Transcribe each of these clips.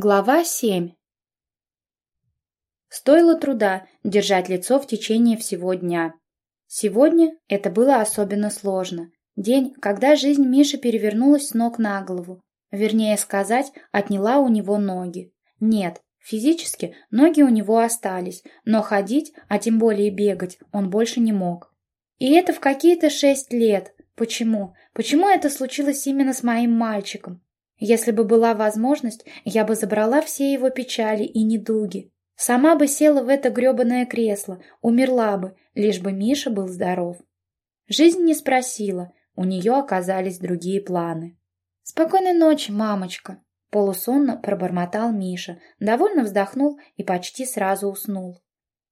Глава 7 Стоило труда держать лицо в течение всего дня. Сегодня это было особенно сложно. День, когда жизнь Миши перевернулась с ног на голову. Вернее сказать, отняла у него ноги. Нет, физически ноги у него остались, но ходить, а тем более бегать, он больше не мог. И это в какие-то шесть лет. Почему? Почему это случилось именно с моим мальчиком? Если бы была возможность, я бы забрала все его печали и недуги. Сама бы села в это гребаное кресло, умерла бы, лишь бы Миша был здоров. Жизнь не спросила, у нее оказались другие планы. «Спокойной ночи, мамочка!» Полусонно пробормотал Миша, довольно вздохнул и почти сразу уснул.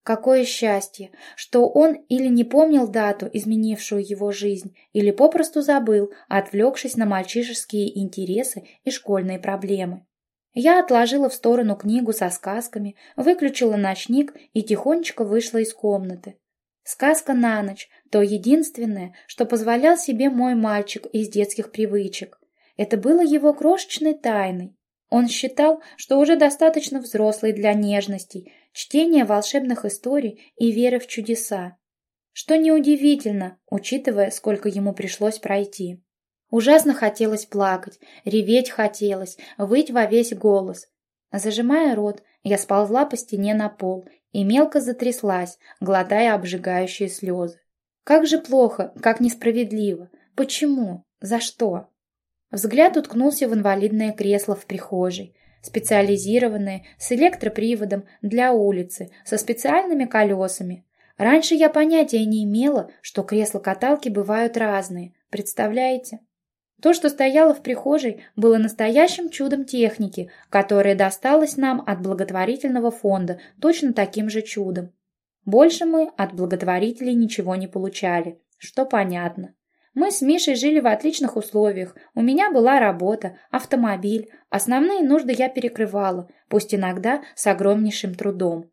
Какое счастье, что он или не помнил дату, изменившую его жизнь, или попросту забыл, отвлекшись на мальчишеские интересы и школьные проблемы. Я отложила в сторону книгу со сказками, выключила ночник и тихонечко вышла из комнаты. Сказка на ночь – то единственное, что позволял себе мой мальчик из детских привычек. Это было его крошечной тайной. Он считал, что уже достаточно взрослый для нежностей, чтения волшебных историй и веры в чудеса. Что неудивительно, учитывая, сколько ему пришлось пройти. Ужасно хотелось плакать, реветь хотелось, выть во весь голос. Зажимая рот, я сползла по стене на пол и мелко затряслась, глотая обжигающие слезы. Как же плохо, как несправедливо. Почему? За что? Взгляд уткнулся в инвалидное кресло в прихожей, специализированное, с электроприводом, для улицы, со специальными колесами. Раньше я понятия не имела, что кресла-каталки бывают разные, представляете? То, что стояло в прихожей, было настоящим чудом техники, которое досталось нам от благотворительного фонда точно таким же чудом. Больше мы от благотворителей ничего не получали, что понятно. Мы с Мишей жили в отличных условиях. У меня была работа, автомобиль. Основные нужды я перекрывала, пусть иногда с огромнейшим трудом.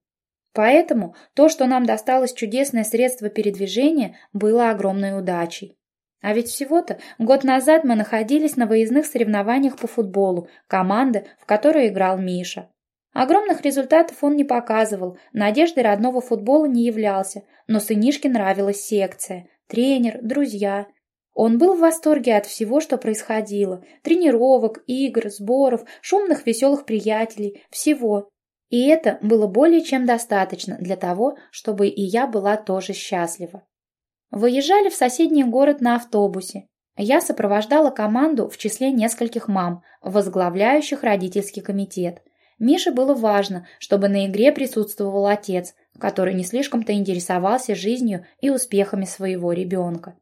Поэтому то, что нам досталось чудесное средство передвижения, было огромной удачей. А ведь всего-то год назад мы находились на выездных соревнованиях по футболу, команды, в которой играл Миша. Огромных результатов он не показывал, надеждой родного футбола не являлся, но сынишке нравилась секция, тренер, друзья. Он был в восторге от всего, что происходило. Тренировок, игр, сборов, шумных веселых приятелей, всего. И это было более чем достаточно для того, чтобы и я была тоже счастлива. Выезжали в соседний город на автобусе. Я сопровождала команду в числе нескольких мам, возглавляющих родительский комитет. Мише было важно, чтобы на игре присутствовал отец, который не слишком-то интересовался жизнью и успехами своего ребенка.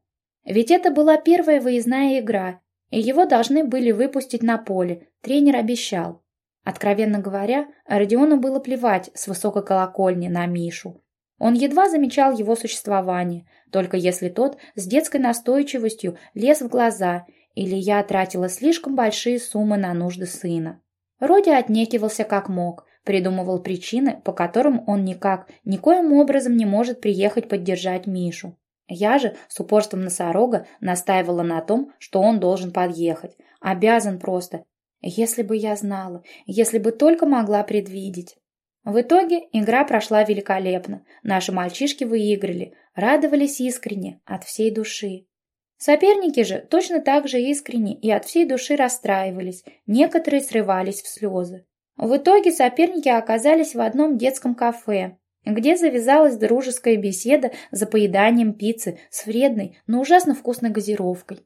Ведь это была первая выездная игра, и его должны были выпустить на поле, тренер обещал. Откровенно говоря, Родиону было плевать с высокой колокольни на Мишу. Он едва замечал его существование, только если тот с детской настойчивостью лез в глаза или я тратила слишком большие суммы на нужды сына. Роди отнекивался как мог, придумывал причины, по которым он никак, никоим образом не может приехать поддержать Мишу. Я же с упорством носорога настаивала на том, что он должен подъехать. Обязан просто. Если бы я знала, если бы только могла предвидеть. В итоге игра прошла великолепно. Наши мальчишки выиграли, радовались искренне, от всей души. Соперники же точно так же искренне и от всей души расстраивались, некоторые срывались в слезы. В итоге соперники оказались в одном детском кафе, где завязалась дружеская беседа за поеданием пиццы с вредной, но ужасно вкусной газировкой.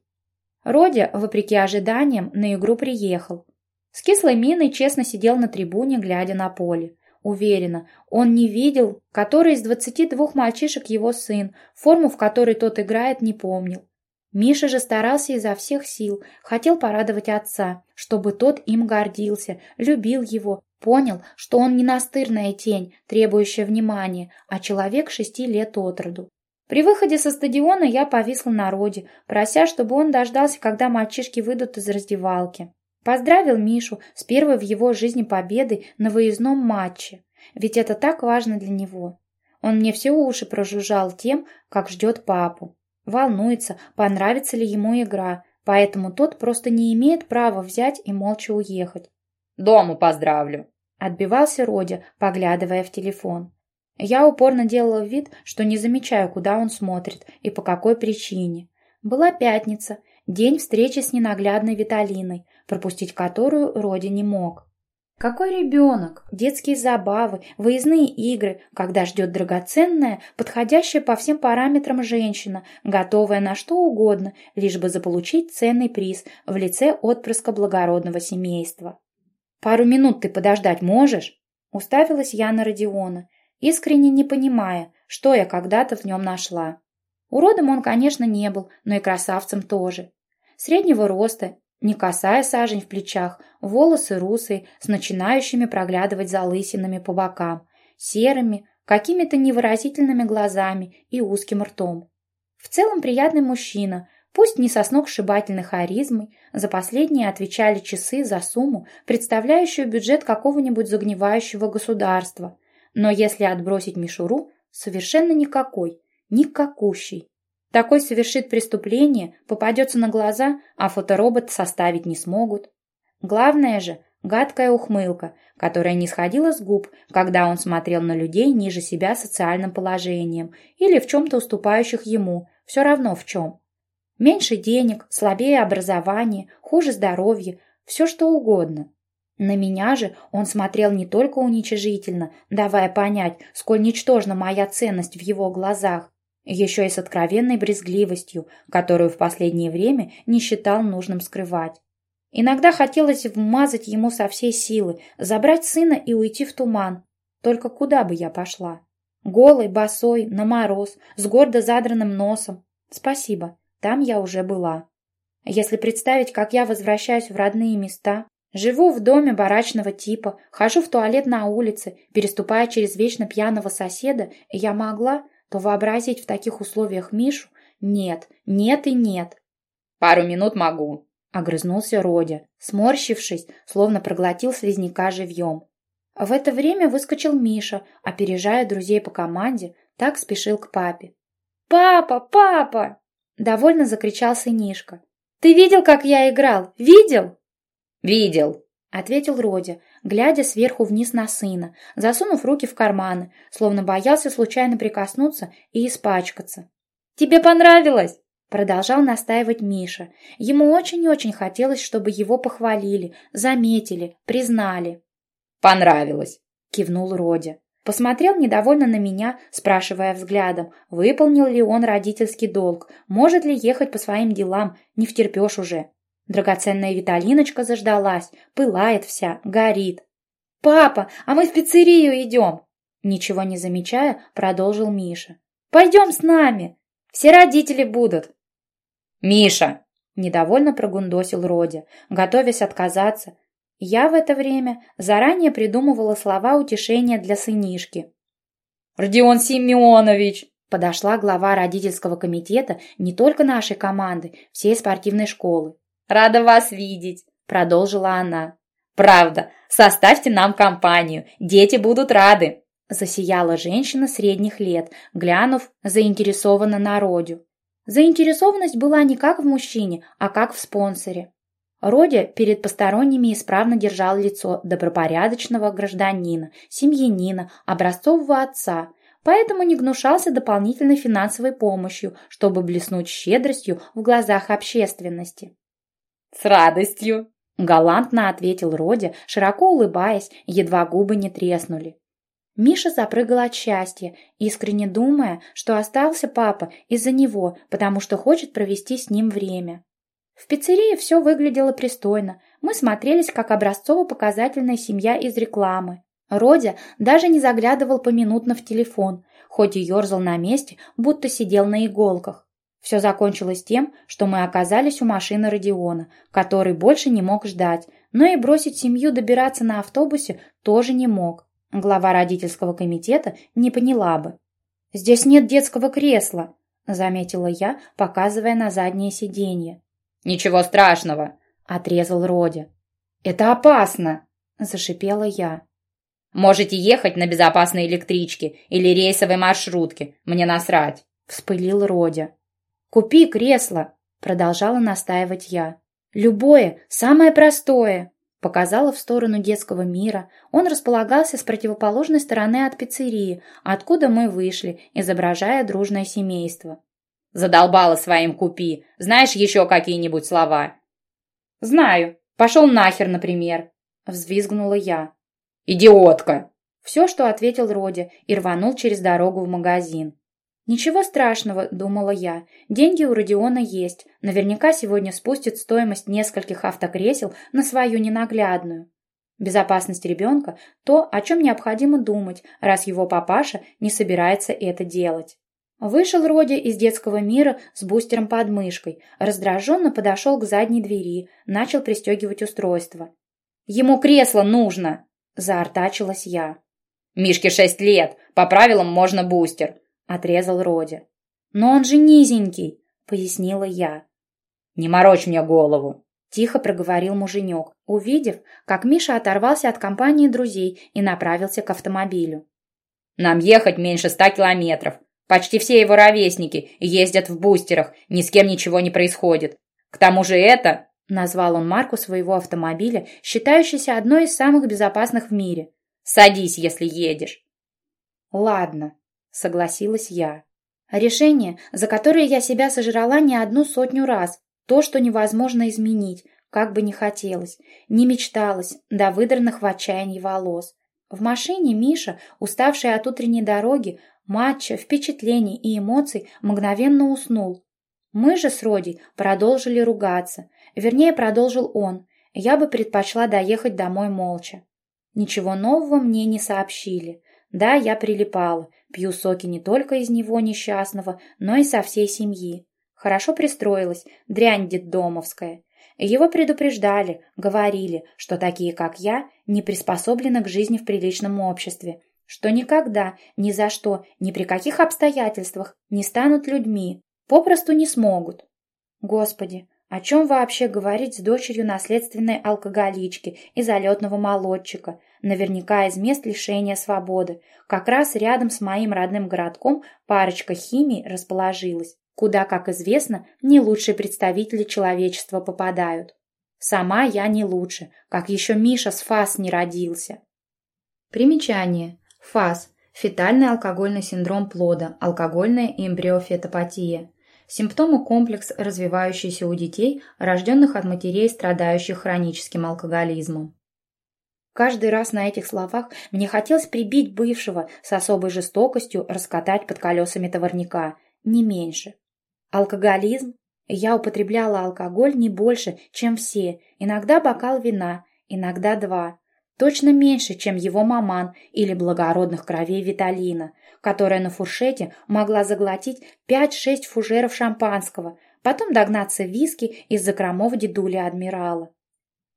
Родя, вопреки ожиданиям, на игру приехал. С кислой миной честно сидел на трибуне, глядя на поле. Уверена, он не видел, который из двадцати двух мальчишек его сын, форму, в которой тот играет, не помнил. Миша же старался изо всех сил, хотел порадовать отца, чтобы тот им гордился, любил его, Понял, что он не настырная тень, требующая внимания, а человек шести лет от роду. При выходе со стадиона я повисла на роде, прося, чтобы он дождался, когда мальчишки выйдут из раздевалки. Поздравил Мишу с первой в его жизни победой на выездном матче, ведь это так важно для него. Он мне все уши прожужжал тем, как ждет папу. Волнуется, понравится ли ему игра, поэтому тот просто не имеет права взять и молча уехать. Дому поздравлю!» Отбивался Родя, поглядывая в телефон. Я упорно делала вид, что не замечаю, куда он смотрит и по какой причине. Была пятница, день встречи с ненаглядной Виталиной, пропустить которую Роди не мог. Какой ребенок? Детские забавы, выездные игры, когда ждет драгоценная, подходящая по всем параметрам женщина, готовая на что угодно, лишь бы заполучить ценный приз в лице отпрыска благородного семейства. «Пару минут ты подождать можешь?» Уставилась я на Родиона, искренне не понимая, что я когда-то в нем нашла. Уродом он, конечно, не был, но и красавцем тоже. Среднего роста, не касая сажень в плечах, волосы русые, с начинающими проглядывать залысинами по бокам, серыми, какими-то невыразительными глазами и узким ртом. В целом приятный мужчина, пусть не со сногсшибательной харизмой, за последние отвечали часы за сумму, представляющую бюджет какого-нибудь загнивающего государства. Но если отбросить мишуру, совершенно никакой, никакущий. Такой совершит преступление, попадется на глаза, а фоторобот составить не смогут. Главное же – гадкая ухмылка, которая не сходила с губ, когда он смотрел на людей ниже себя социальным положением или в чем-то уступающих ему, все равно в чем. Меньше денег, слабее образование, хуже здоровье, все что угодно. На меня же он смотрел не только уничижительно, давая понять, сколь ничтожна моя ценность в его глазах, еще и с откровенной брезгливостью, которую в последнее время не считал нужным скрывать. Иногда хотелось вмазать ему со всей силы, забрать сына и уйти в туман. Только куда бы я пошла? Голой, босой, на мороз, с гордо задранным носом. Спасибо, там я уже была. Если представить, как я возвращаюсь в родные места, живу в доме барачного типа, хожу в туалет на улице, переступая через вечно пьяного соседа, я могла, то вообразить в таких условиях Мишу нет, нет и нет. «Пару минут могу», — огрызнулся Родя, сморщившись, словно проглотил слизняка живьем. В это время выскочил Миша, опережая друзей по команде, так спешил к папе. «Папа! Папа!» — довольно закричал сынишка. «Ты видел, как я играл? Видел?» «Видел!» — ответил Родя, глядя сверху вниз на сына, засунув руки в карманы, словно боялся случайно прикоснуться и испачкаться. «Тебе понравилось?» — продолжал настаивать Миша. Ему очень-очень хотелось, чтобы его похвалили, заметили, признали. «Понравилось!» — кивнул Родя. Посмотрел недовольно на меня, спрашивая взглядом, выполнил ли он родительский долг, может ли ехать по своим делам, не втерпешь уже. Драгоценная Виталиночка заждалась, пылает вся, горит. «Папа, а мы в пиццерию идем!» Ничего не замечая, продолжил Миша. «Пойдем с нами! Все родители будут!» «Миша!» – недовольно прогундосил Родя, готовясь отказаться. Я в это время заранее придумывала слова утешения для сынишки. «Родион Семенович!» Подошла глава родительского комитета не только нашей команды, всей спортивной школы. «Рада вас видеть», — продолжила она. «Правда, составьте нам компанию, дети будут рады», — засияла женщина средних лет, глянув заинтересованно на Родю. Заинтересованность была не как в мужчине, а как в спонсоре. Родя перед посторонними исправно держал лицо добропорядочного гражданина, семьянина, образцового отца, поэтому не гнушался дополнительной финансовой помощью, чтобы блеснуть щедростью в глазах общественности. «С радостью!» — галантно ответил Родя, широко улыбаясь, едва губы не треснули. Миша запрыгал от счастья, искренне думая, что остался папа из-за него, потому что хочет провести с ним время. В пиццерии все выглядело пристойно. Мы смотрелись, как образцово-показательная семья из рекламы. Родя даже не заглядывал поминутно в телефон, хоть и ерзал на месте, будто сидел на иголках. Все закончилось тем, что мы оказались у машины Родиона, который больше не мог ждать, но и бросить семью добираться на автобусе тоже не мог. Глава родительского комитета не поняла бы. «Здесь нет детского кресла», — заметила я, показывая на заднее сиденье. «Ничего страшного», — отрезал Родя. «Это опасно», — зашипела я. «Можете ехать на безопасной электричке или рейсовой маршрутке, мне насрать», — вспылил Родя. «Купи кресло», — продолжала настаивать я. «Любое, самое простое». Показала в сторону детского мира. Он располагался с противоположной стороны от пиццерии, откуда мы вышли, изображая дружное семейство. Задолбала своим купи. Знаешь еще какие-нибудь слова? Знаю. Пошел нахер, например. Взвизгнула я. Идиотка. Все, что ответил Роди, и рванул через дорогу в магазин. «Ничего страшного», — думала я. «Деньги у Родиона есть. Наверняка сегодня спустит стоимость нескольких автокресел на свою ненаглядную. Безопасность ребенка – то, о чем необходимо думать, раз его папаша не собирается это делать». Вышел Роди из детского мира с бустером под мышкой, раздраженно подошел к задней двери, начал пристегивать устройство. «Ему кресло нужно!» – заортачилась я. «Мишке шесть лет, по правилам можно бустер», — отрезал Роди. «Но он же низенький», — пояснила я. «Не морочь мне голову», — тихо проговорил муженек, увидев, как Миша оторвался от компании друзей и направился к автомобилю. «Нам ехать меньше ста километров. Почти все его ровесники ездят в бустерах, ни с кем ничего не происходит. К тому же это...» — назвал он марку своего автомобиля, считающийся одной из самых безопасных в мире. «Садись, если едешь». «Ладно», согласилась я. Решение, за которое я себя сожрала не одну сотню раз, то, что невозможно изменить, как бы ни хотелось, не мечталось до выдранных в отчаянии волос. В машине Миша, уставший от утренней дороги, матча, впечатлений и эмоций, мгновенно уснул. Мы же с Родей продолжили ругаться. Вернее, продолжил он. Я бы предпочла доехать домой молча. Ничего нового мне не сообщили. Да, я прилипала, пью соки не только из него несчастного, но и со всей семьи. Хорошо пристроилась, дрянь детдомовская. Его предупреждали, говорили, что такие, как я, не приспособлены к жизни в приличном обществе, что никогда, ни за что, ни при каких обстоятельствах не станут людьми, попросту не смогут. Господи, о чем вообще говорить с дочерью наследственной алкоголички и залетного молодчика, наверняка из мест лишения свободы. Как раз рядом с моим родным городком парочка химий расположилась, куда, как известно, не лучшие представители человечества попадают. Сама я не лучше, как еще Миша с ФАС не родился. Примечание. ФАС – фетальный алкогольный синдром плода, алкогольная эмбриофетопатия. Симптомы комплекс, развивающийся у детей, рожденных от матерей, страдающих хроническим алкоголизмом. Каждый раз на этих словах мне хотелось прибить бывшего с особой жестокостью, раскатать под колесами товарника, не меньше. Алкоголизм? Я употребляла алкоголь не больше, чем все, иногда бокал вина, иногда два. Точно меньше, чем его маман или благородных кровей Виталина, которая на фуршете могла заглотить 5-6 фужеров шампанского, потом догнаться виски из закромов дедули адмирала.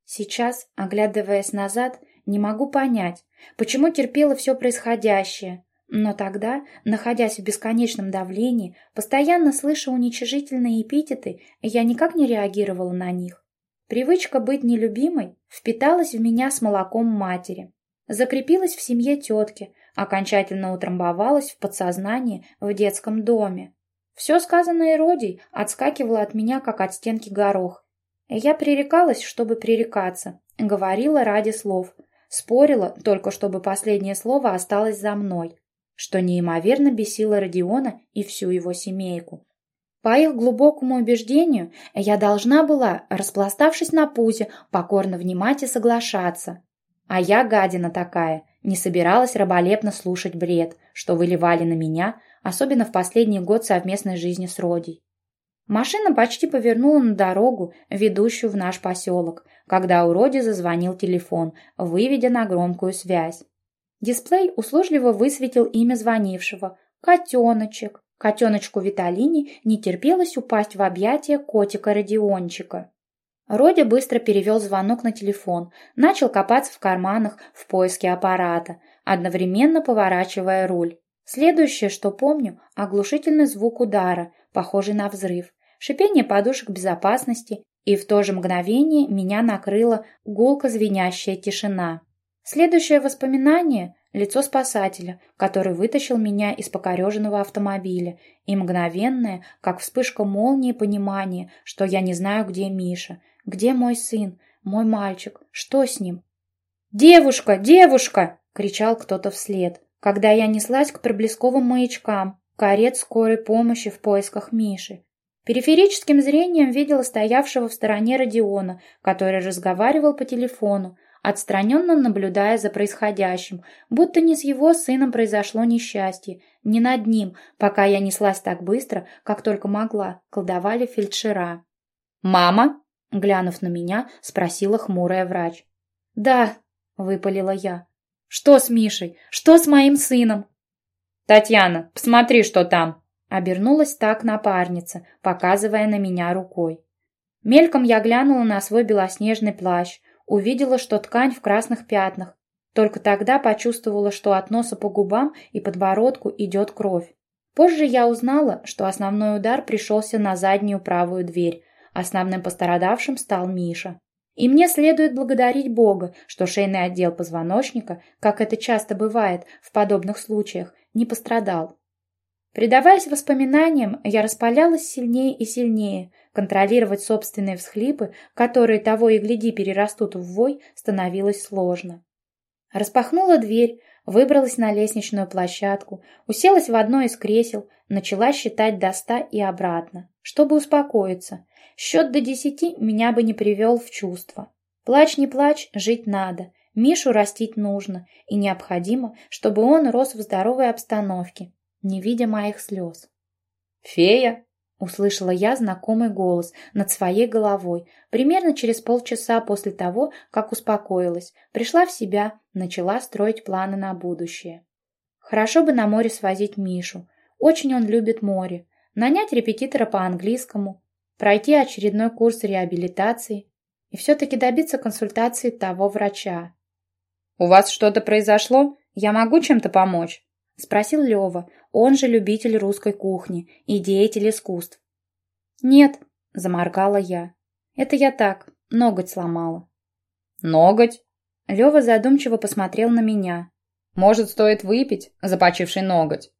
Сейчас, оглядываясь назад, не могу понять, почему терпела все происходящее, но тогда, находясь в бесконечном давлении, постоянно слыша уничижительные эпитеты, я никак не реагировала на них. Привычка быть нелюбимой впиталась в меня с молоком матери, закрепилась в семье тетки, окончательно утрамбовалась в подсознании в детском доме. Все сказанное Родей отскакивало от меня, как от стенки горох. Я пререкалась, чтобы пререкаться, говорила ради слов, спорила, только чтобы последнее слово осталось за мной, что неимоверно бесило Родиона и всю его семейку. По их глубокому убеждению, я должна была, распластавшись на пузе, покорно внимать и соглашаться. А я, гадина такая, не собиралась раболепно слушать бред, что выливали на меня, особенно в последний год совместной жизни с Родей. Машина почти повернула на дорогу, ведущую в наш поселок, когда у Роди зазвонил телефон, выведя на громкую связь. Дисплей услужливо высветил имя звонившего – «Котеночек». Котеночку Виталине не терпелось упасть в объятия котика-родиончика. Родя быстро перевел звонок на телефон, начал копаться в карманах в поиске аппарата, одновременно поворачивая руль. Следующее, что помню, оглушительный звук удара, похожий на взрыв, шипение подушек безопасности, и в то же мгновение меня накрыла гулко звенящая тишина. Следующее воспоминание лицо спасателя, который вытащил меня из покореженного автомобиля, и мгновенное, как вспышка молнии, понимание, что я не знаю, где Миша, где мой сын, Мой мальчик, что с ним? «Девушка! Девушка!» — кричал кто-то вслед, когда я неслась к проблесковым маячкам, карет скорой помощи в поисках Миши. Периферическим зрением видела стоявшего в стороне Родиона, который разговаривал по телефону, отстраненно наблюдая за происходящим, будто не с его сыном произошло несчастье, не над ним, пока я неслась так быстро, как только могла, колдовали фельдшера. «Мама?» — глянув на меня, спросила хмурая врач. «Да», — выпалила я. «Что с Мишей? Что с моим сыном?» «Татьяна, посмотри, что там!» Обернулась так напарница, показывая на меня рукой. Мельком я глянула на свой белоснежный плащ, увидела, что ткань в красных пятнах. Только тогда почувствовала, что от носа по губам и подбородку идет кровь. Позже я узнала, что основной удар пришелся на заднюю правую дверь. Основным пострадавшим стал Миша. И мне следует благодарить Бога, что шейный отдел позвоночника, как это часто бывает в подобных случаях, не пострадал. Предаваясь воспоминаниям, я распалялась сильнее и сильнее. Контролировать собственные всхлипы, которые того и гляди перерастут в вой, становилось сложно. Распахнула дверь, выбралась на лестничную площадку, уселась в одно из кресел, начала считать до ста и обратно, чтобы успокоиться. Счет до десяти меня бы не привел в чувство. Плачь не плачь, жить надо. Мишу растить нужно, и необходимо, чтобы он рос в здоровой обстановке, не видя моих слез. «Фея!» — услышала я знакомый голос над своей головой, примерно через полчаса после того, как успокоилась, пришла в себя, начала строить планы на будущее. Хорошо бы на море свозить Мишу. Очень он любит море. Нанять репетитора по английскому, пройти очередной курс реабилитации и все-таки добиться консультации того врача. «У вас что-то произошло? Я могу чем-то помочь?» — спросил Лева, он же любитель русской кухни и деятель искусств. «Нет», — заморгала я. «Это я так, ноготь сломала». «Ноготь?» Лева задумчиво посмотрел на меня. «Может, стоит выпить за почивший ноготь?»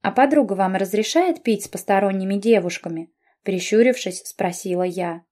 «А подруга вам разрешает пить с посторонними девушками?» Прищурившись, спросила я.